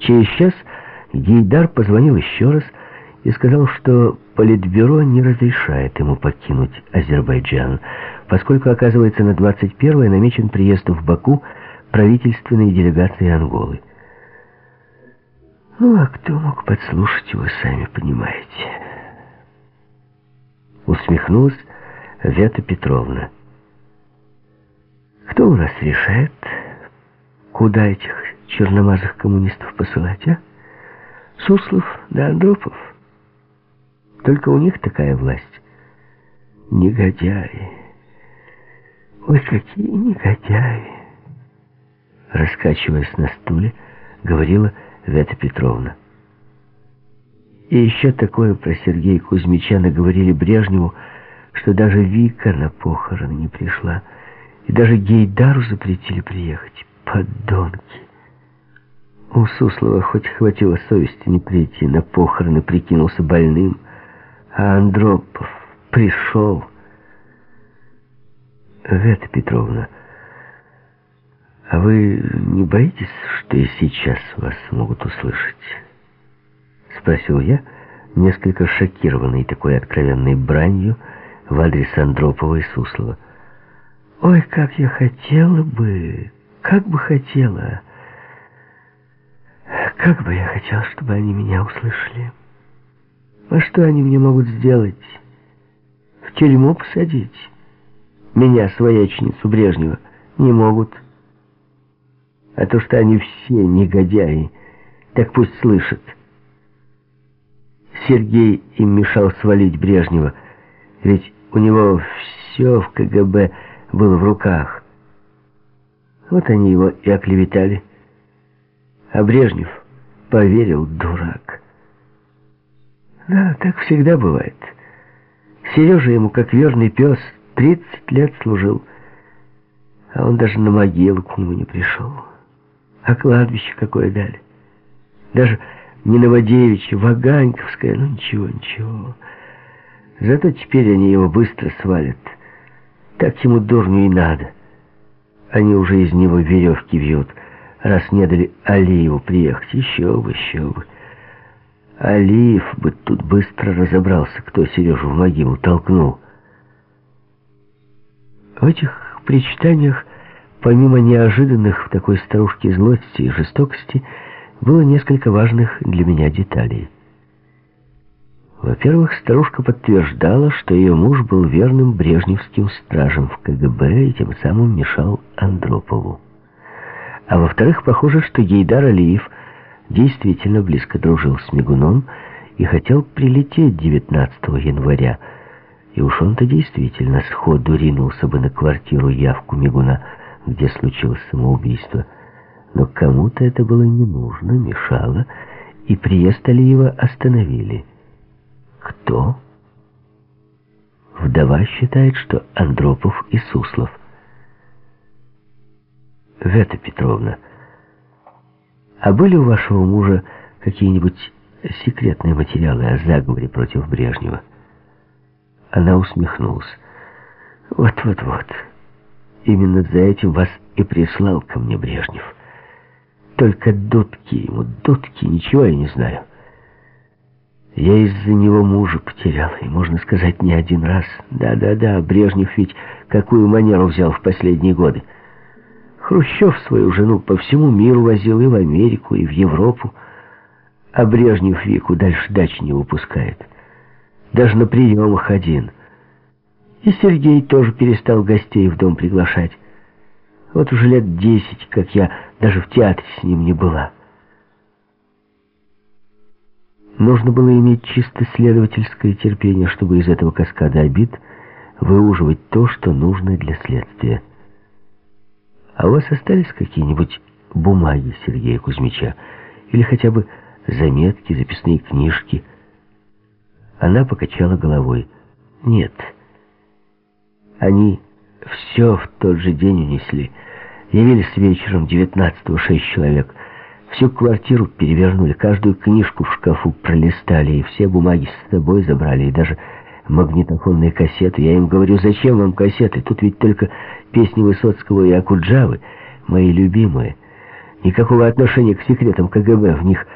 Через час Гейдар позвонил еще раз и сказал, что Политбюро не разрешает ему покинуть Азербайджан, поскольку, оказывается, на 21 намечен приезд в Баку правительственной делегации Анголы. Ну, а кто мог подслушать, вы сами понимаете. Усмехнулась Вята Петровна. Кто у нас решает, куда этих черномазых коммунистов посылать, а? Суслов да Андропов. Только у них такая власть. Негодяи. Ой, какие негодяи. Раскачиваясь на стуле, говорила Вета Петровна. И еще такое про Сергея Кузьмича наговорили Брежневу, что даже Вика на похороны не пришла, и даже Гейдару запретили приехать. Подонки! У Суслова хоть хватило совести не прийти на похороны, прикинулся больным, а Андропов пришел. Вета Петровна, а вы не боитесь, что и сейчас вас могут услышать? Спросил я, несколько шокированный такой откровенной бранью в адрес Андропова и Суслова. Ой, как я хотела бы, как бы хотела... Как бы я хотел, чтобы они меня услышали. А что они мне могут сделать? В тюрьму посадить? Меня, своячницу Брежнева, не могут. А то, что они все негодяи, так пусть слышат. Сергей им мешал свалить Брежнева, ведь у него все в КГБ было в руках. Вот они его и оклеветали. А Брежнев поверил, дурак. Да, так всегда бывает. Сережа ему, как верный пес, 30 лет служил, а он даже на могилу к нему не пришел. А кладбище какое дали. Даже не Новодевичье, Ваганьковское, ну ничего, ничего. Зато теперь они его быстро свалят. Так ему дурню и надо. Они уже из него веревки вьют раз не дали Алиеву приехать. Еще бы, еще бы. Алиев бы тут быстро разобрался, кто Сережу в могилу толкнул. В этих причитаниях, помимо неожиданных в такой старушке злости и жестокости, было несколько важных для меня деталей. Во-первых, старушка подтверждала, что ее муж был верным брежневским стражем в КГБ и тем самым мешал Андропову. А во-вторых, похоже, что Гейдар Алиев действительно близко дружил с Мигуном и хотел прилететь 19 января. И уж он-то действительно сходу ринулся бы на квартиру явку Мигуна, где случилось самоубийство. Но кому-то это было не нужно, мешало, и приезд Алиева остановили. Кто? Вдова считает, что Андропов и Суслов – Вета Петровна, а были у вашего мужа какие-нибудь секретные материалы о заговоре против Брежнева? Она усмехнулась. Вот-вот-вот. Именно за этим вас и прислал ко мне Брежнев. Только дудки ему, дудки, ничего я не знаю. Я из-за него мужа потерял, и, можно сказать, не один раз. Да-да-да, Брежнев ведь какую манеру взял в последние годы. Хрущев свою жену по всему миру возил и в Америку, и в Европу. А Брежнев Вику дальше дачи не выпускает. Даже на приемах один. И Сергей тоже перестал гостей в дом приглашать. Вот уже лет десять, как я даже в театре с ним не была. Нужно было иметь чисто следовательское терпение, чтобы из этого каскада обид выуживать то, что нужно для следствия. А у вас остались какие-нибудь бумаги Сергея Кузьмича? Или хотя бы заметки, записные книжки? Она покачала головой. Нет. Они все в тот же день унесли. Явились вечером 19-го шесть человек. Всю квартиру перевернули, каждую книжку в шкафу пролистали, и все бумаги с собой забрали, и даже магнитофонные кассеты. Я им говорю, зачем вам кассеты? Тут ведь только песни Высоцкого и Акуджавы, мои любимые. никакого отношения к секретам КГБ в них